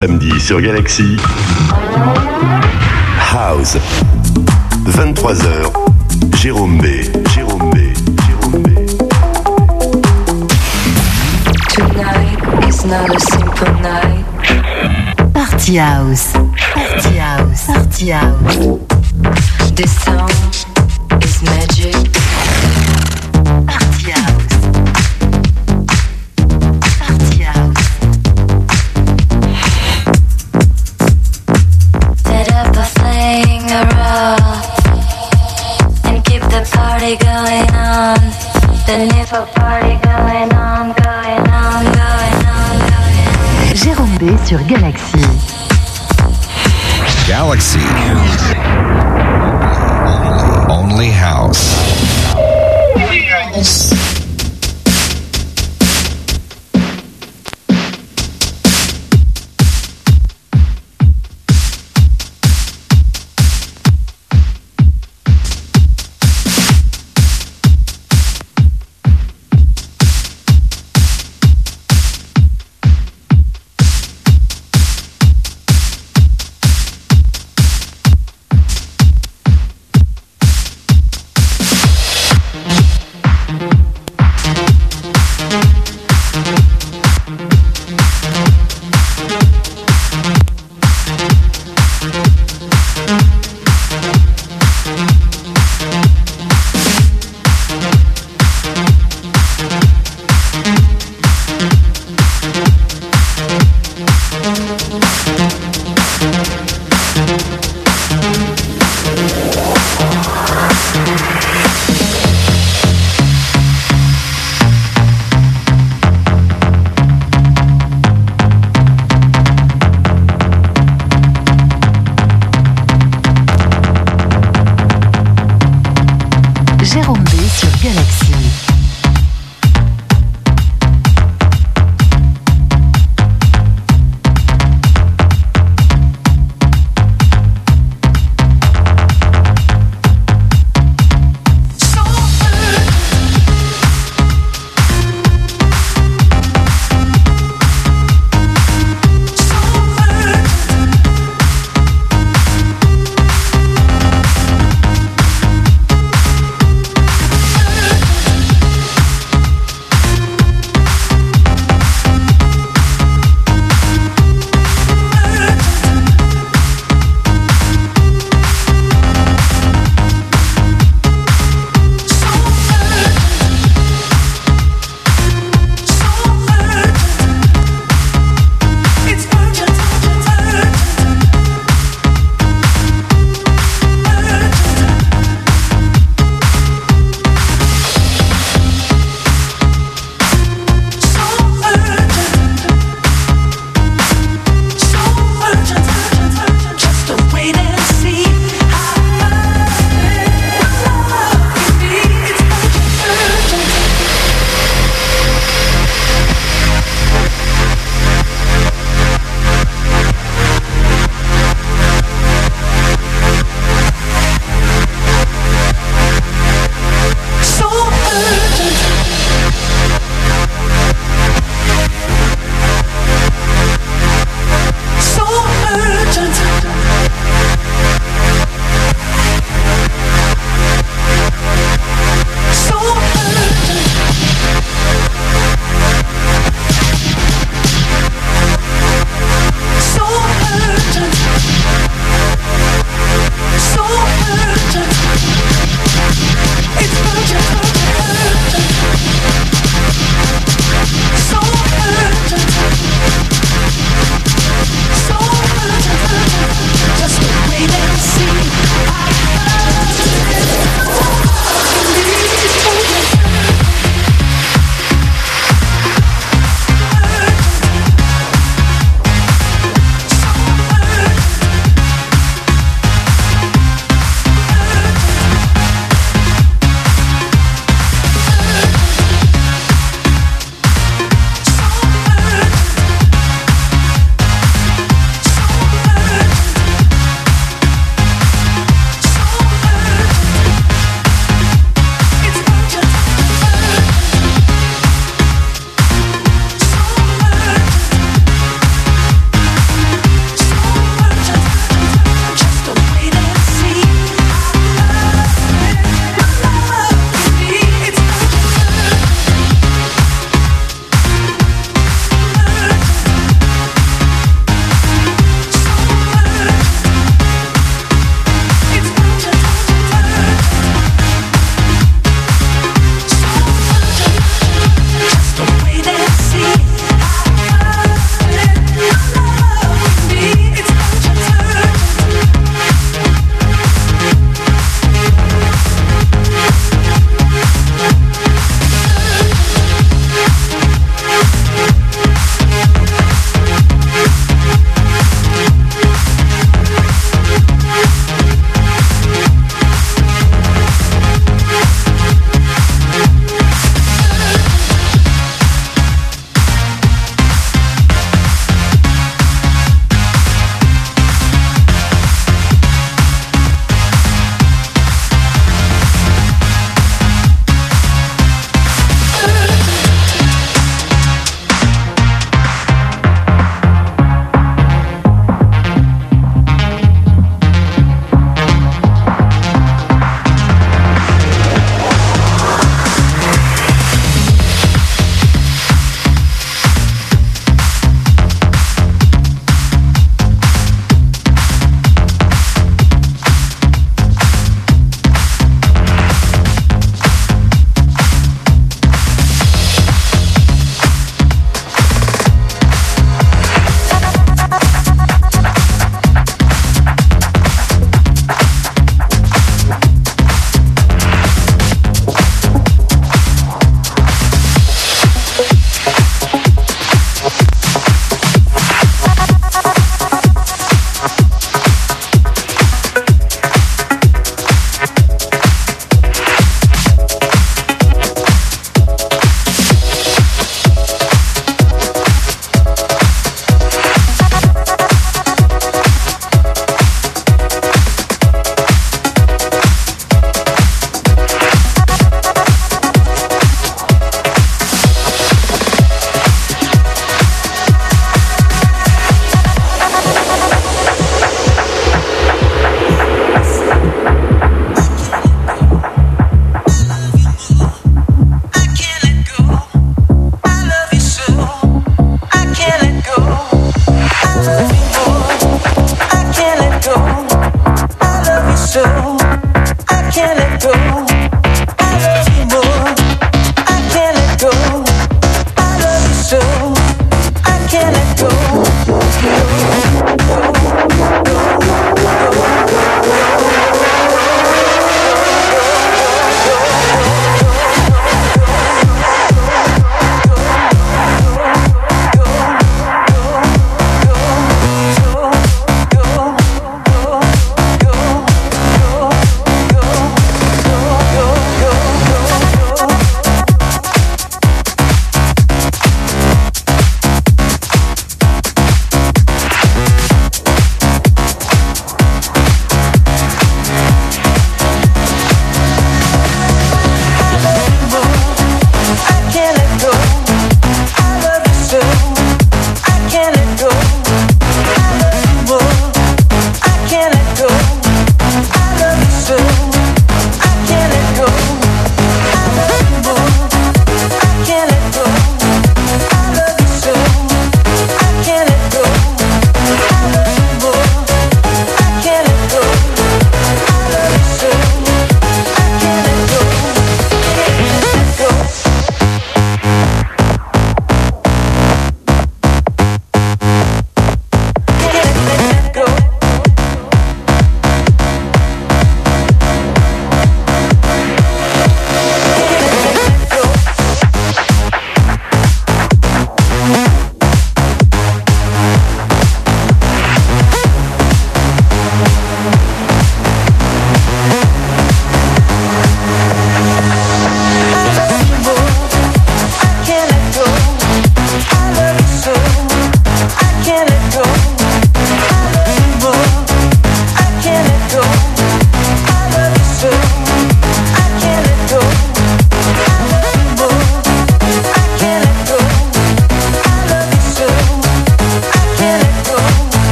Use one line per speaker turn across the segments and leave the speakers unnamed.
Samedi sur Galaxy. House. 23h. Jérôme B. Jérôme B. Jérôme B.
Tonight is not a simple night.
Party House. Party House. Party House.
This song is magic.
Sur Galaxy.
Galaxy. Only house.
Jérôme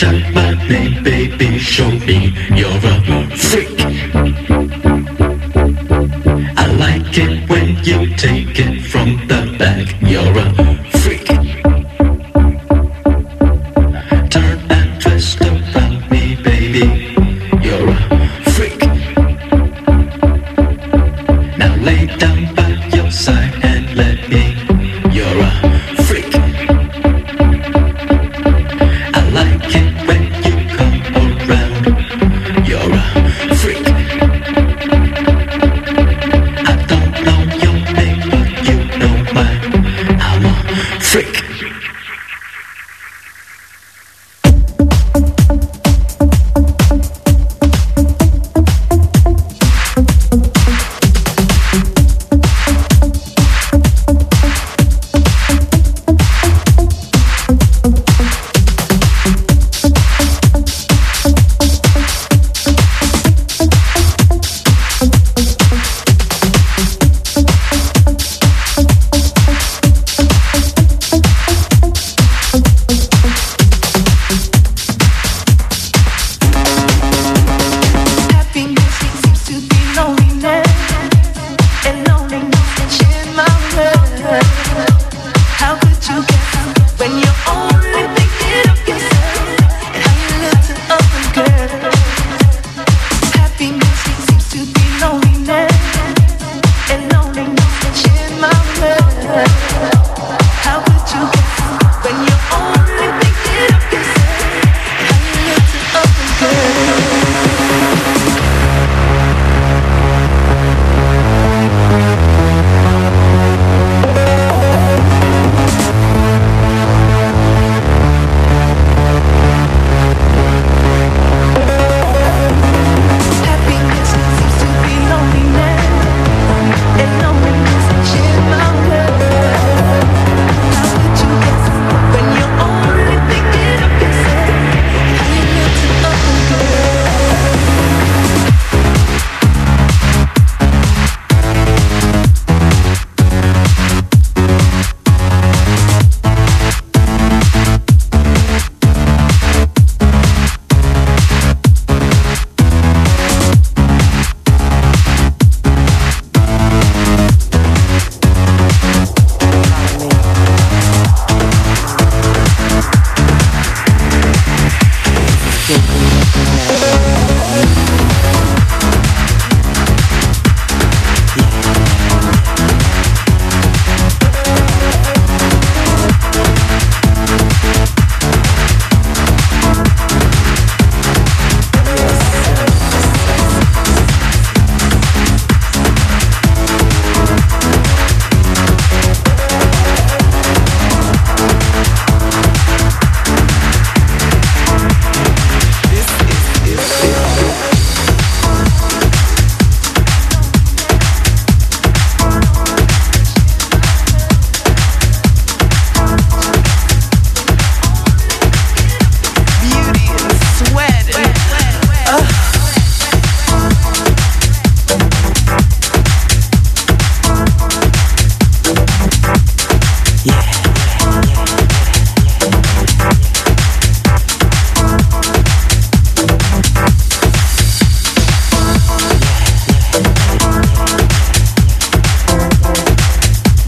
Down my
your baby, show me.
You're a freak.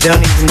don't
even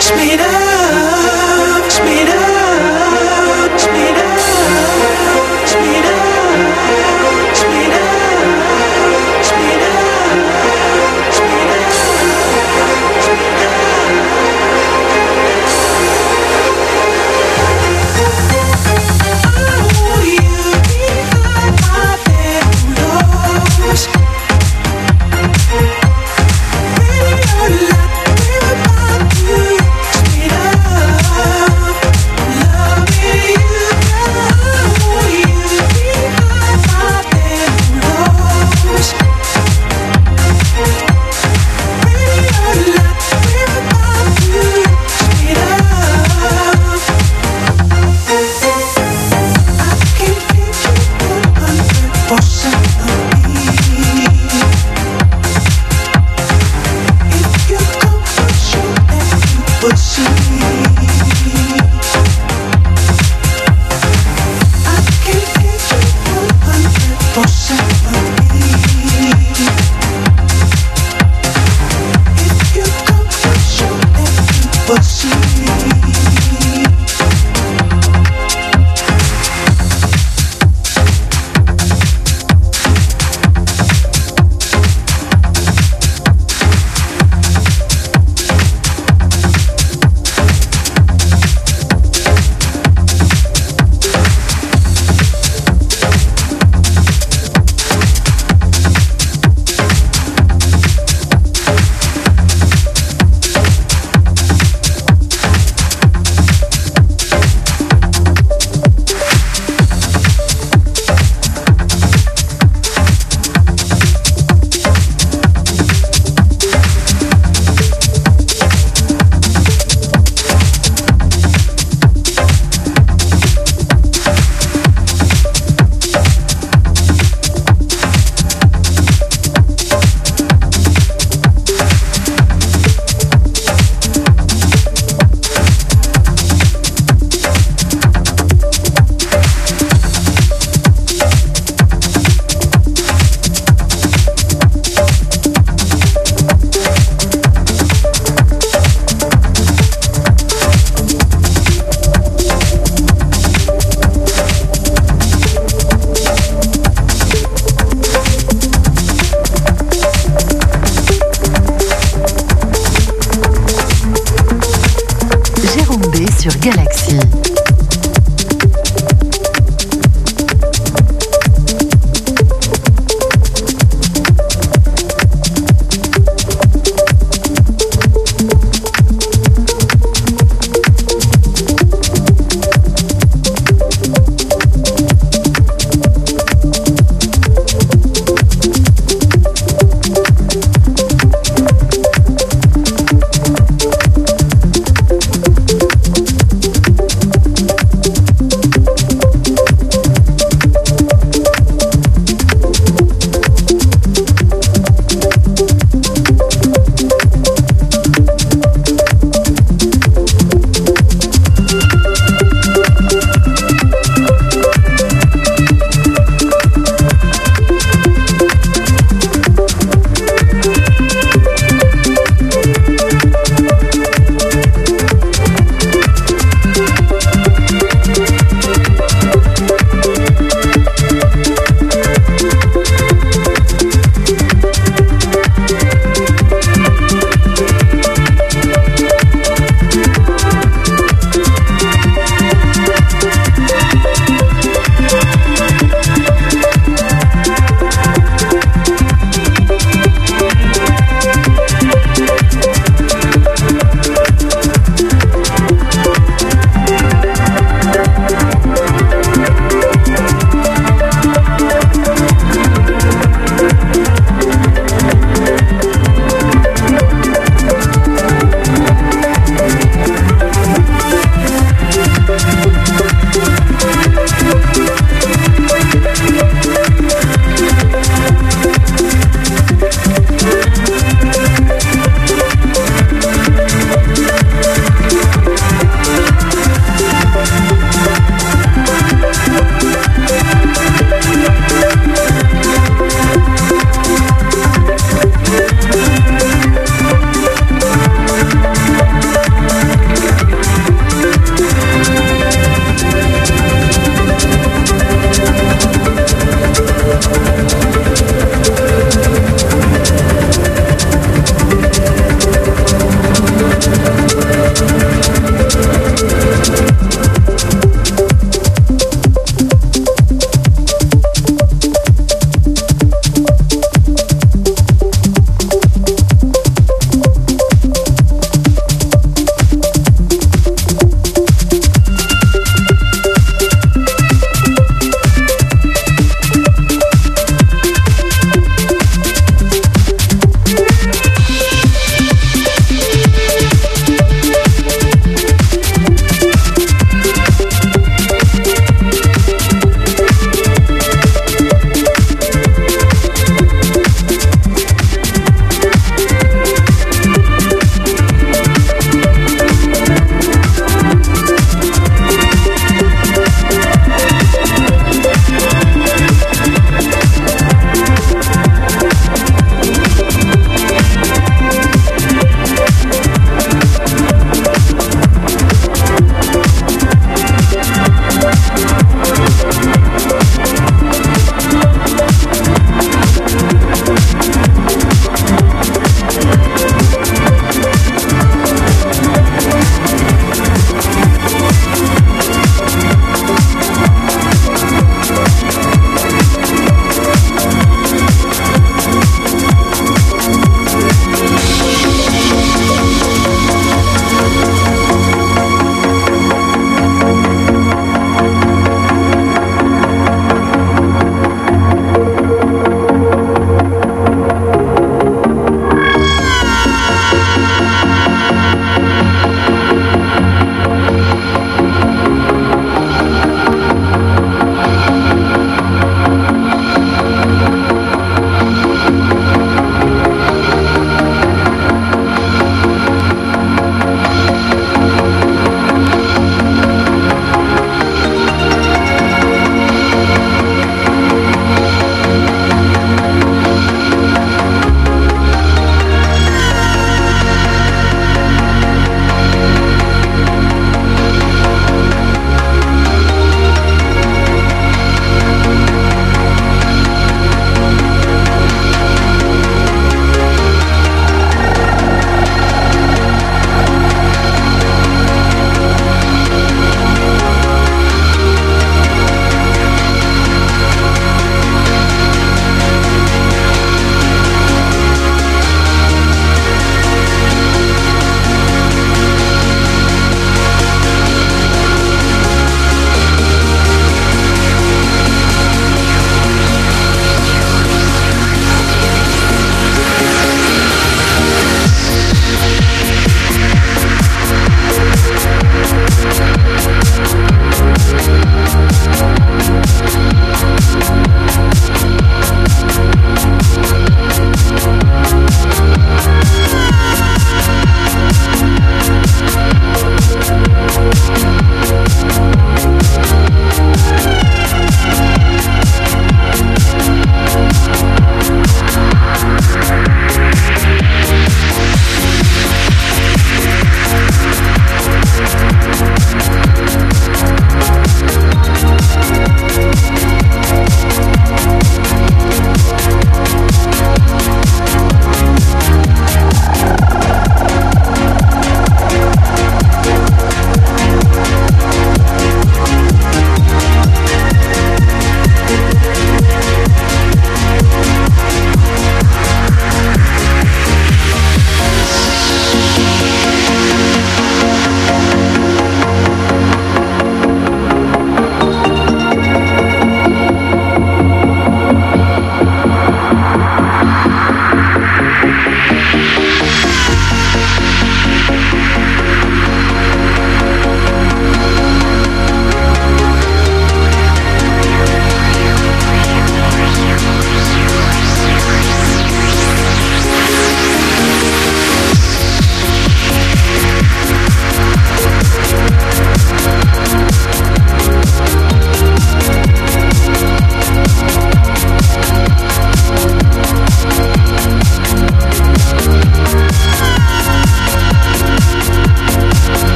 Speed up,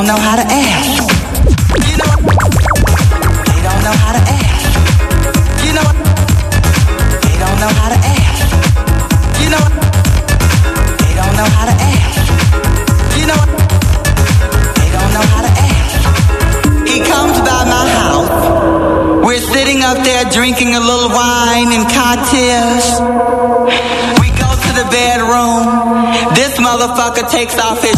don't know how to act. You know, they don't know how to act. You know, they don't know how to act. You know, they don't know how to act. You know, they don't know how to act. He comes by my house. We're sitting up there drinking a little wine and cocktails. We go to the bedroom. This motherfucker takes off his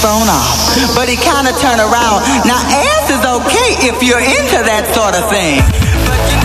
phone off. But he kind of turned around. Now, ass is okay if you're into that sort of thing.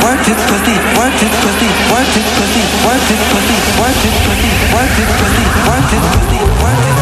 work this pussy, work this pussy, work this pussy, work this pussy, work this pussy, work this pussy, work this pussy.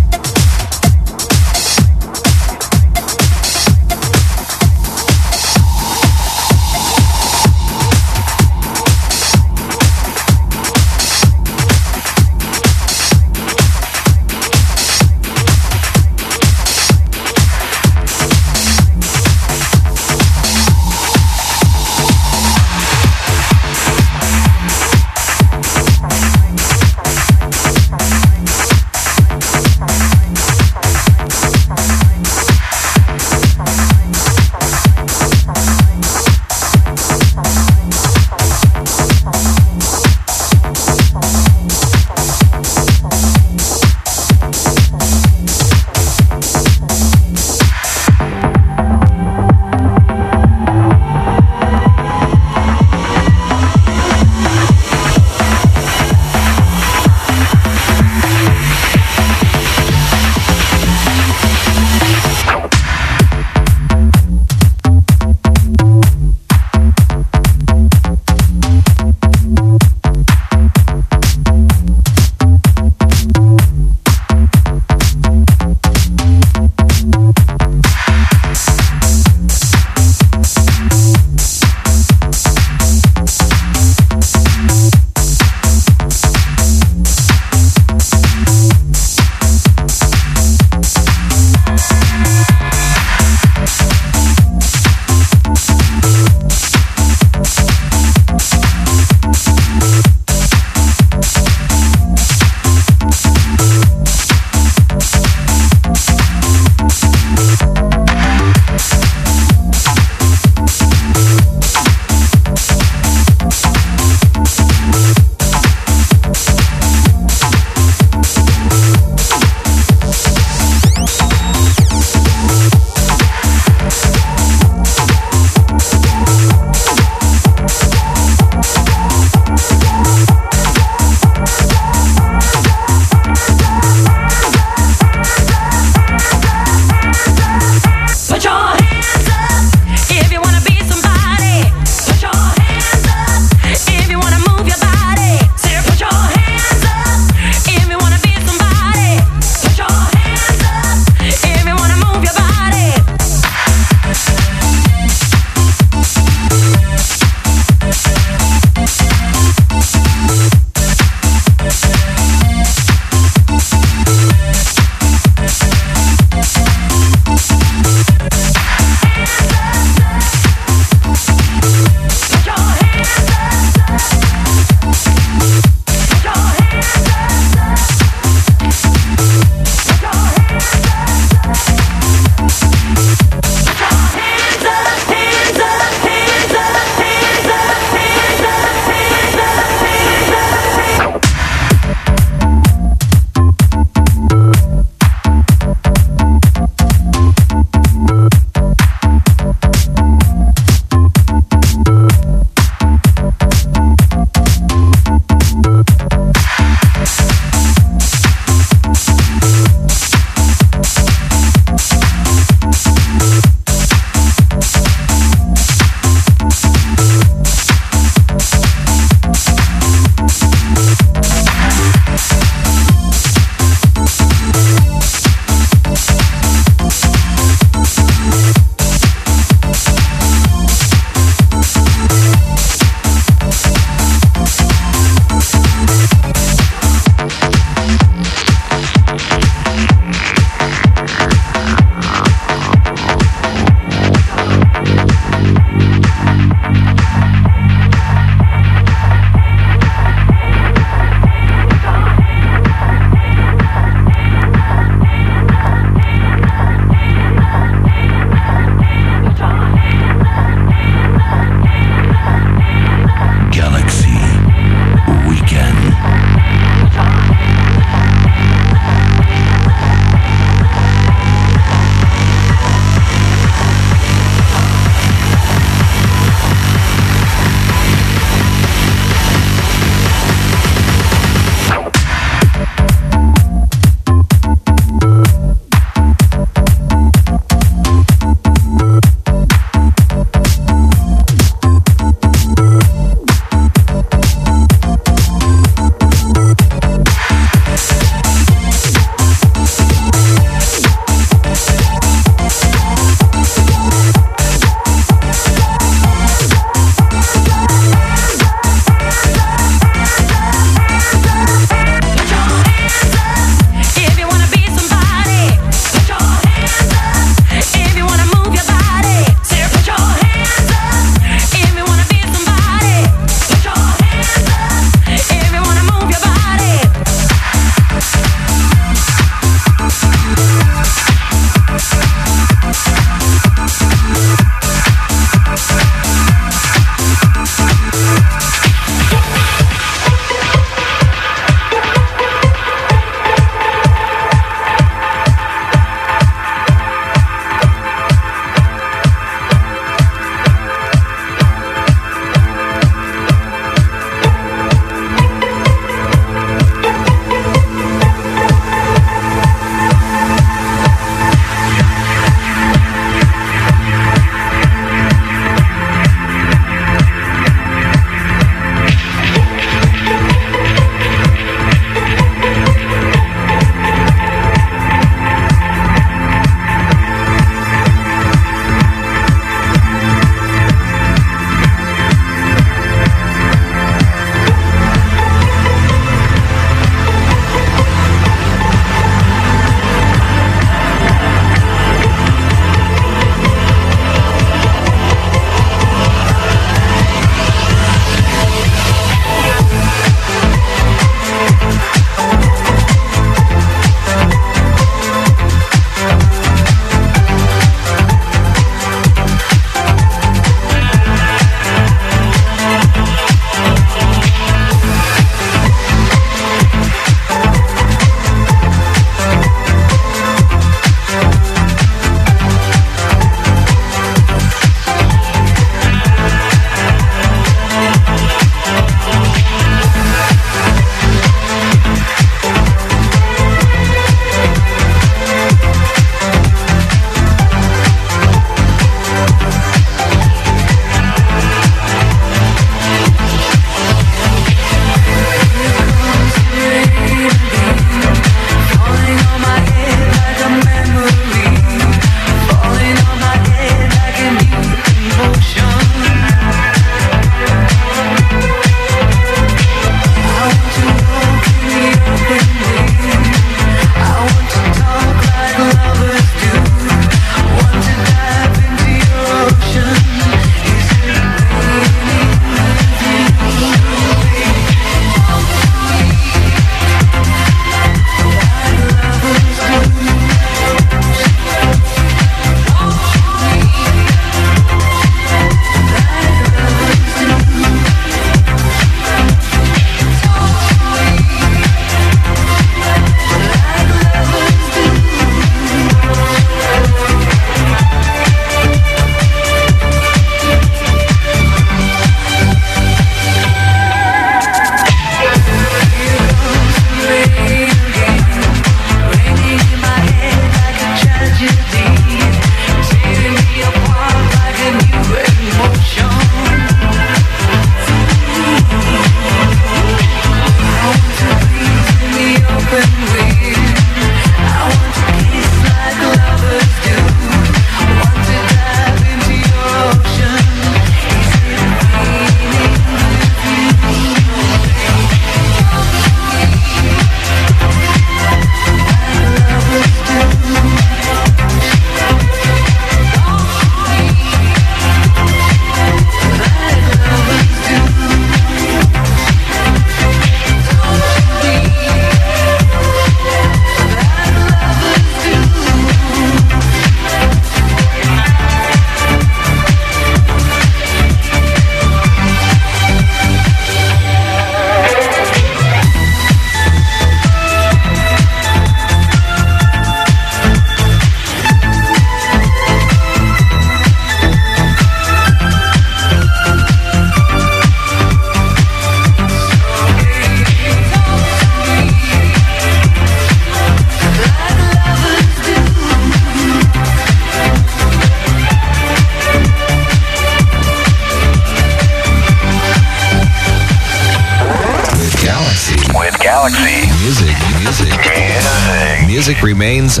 Remains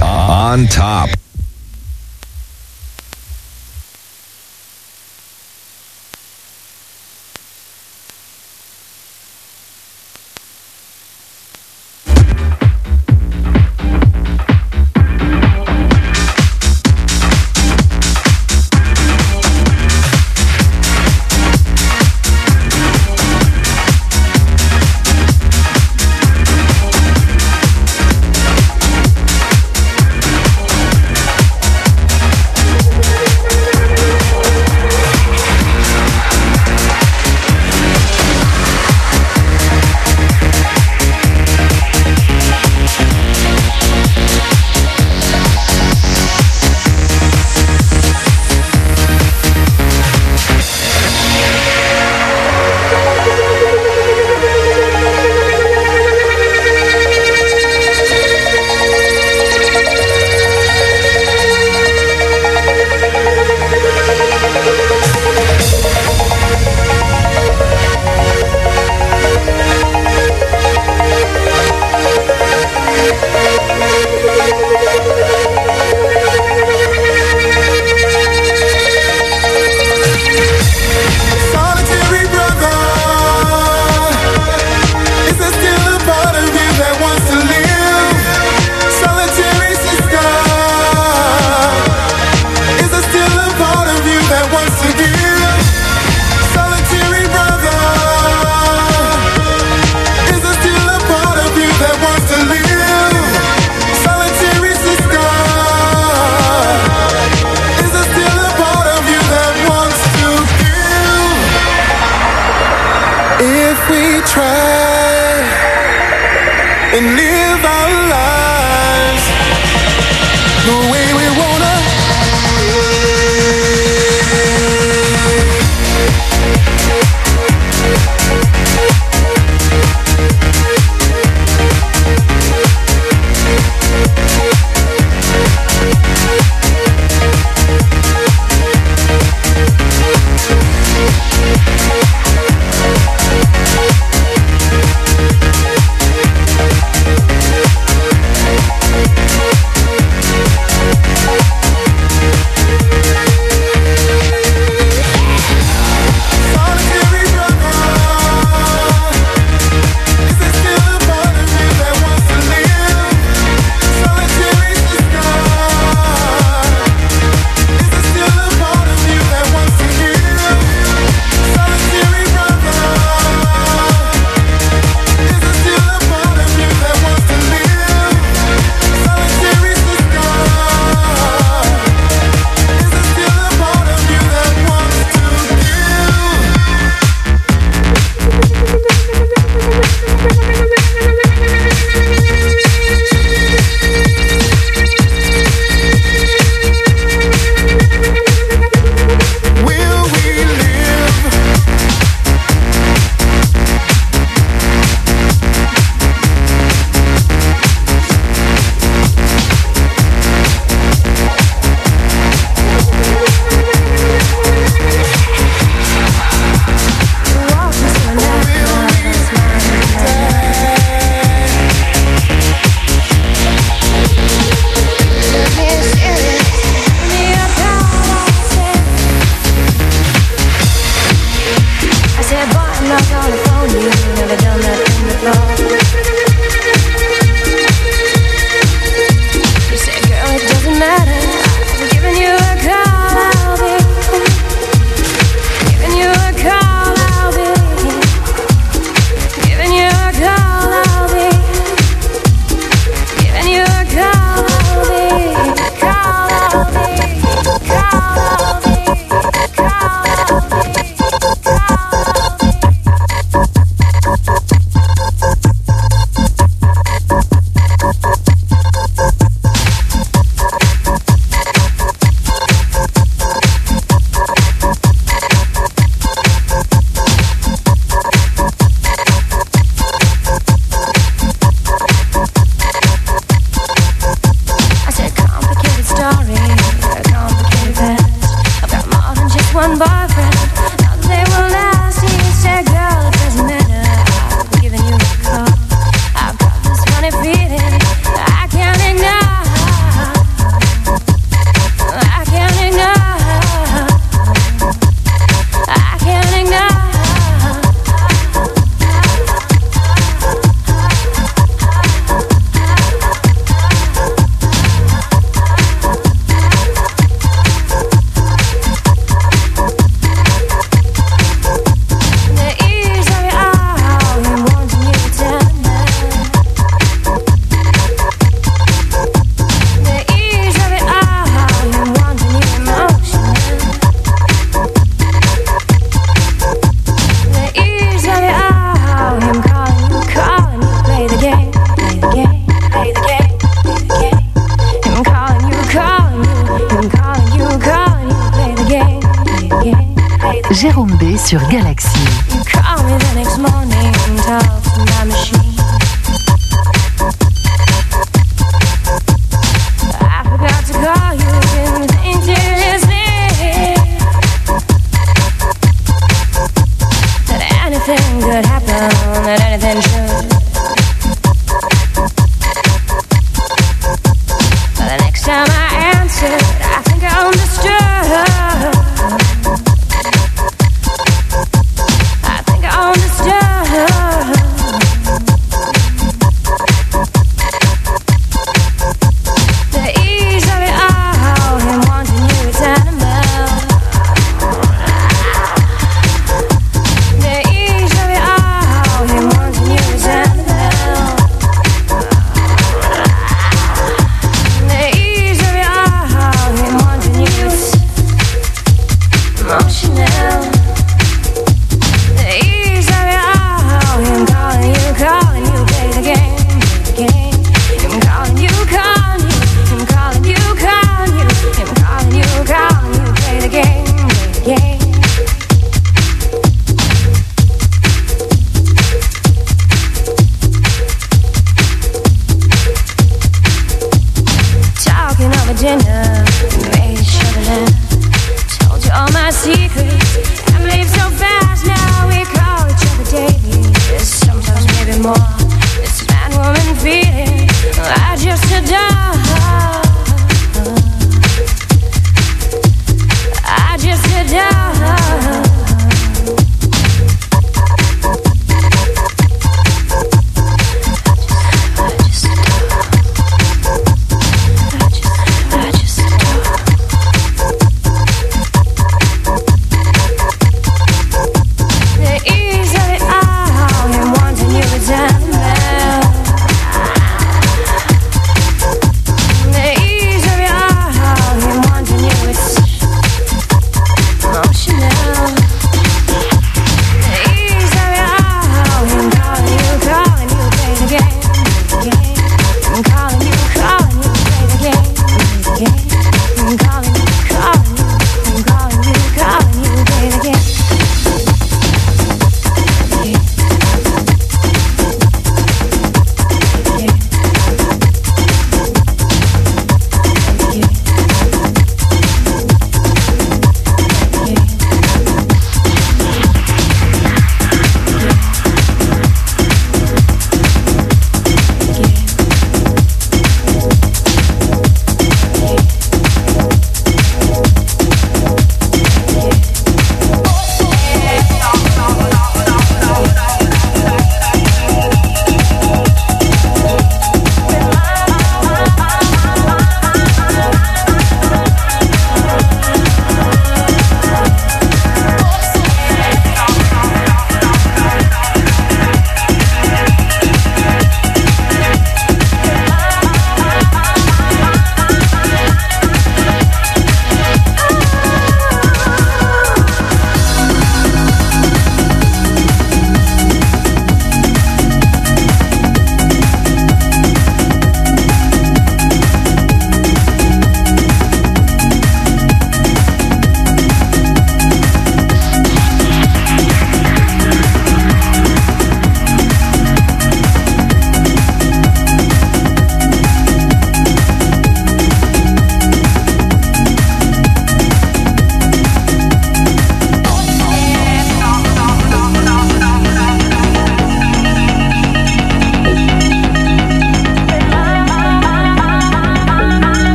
Thank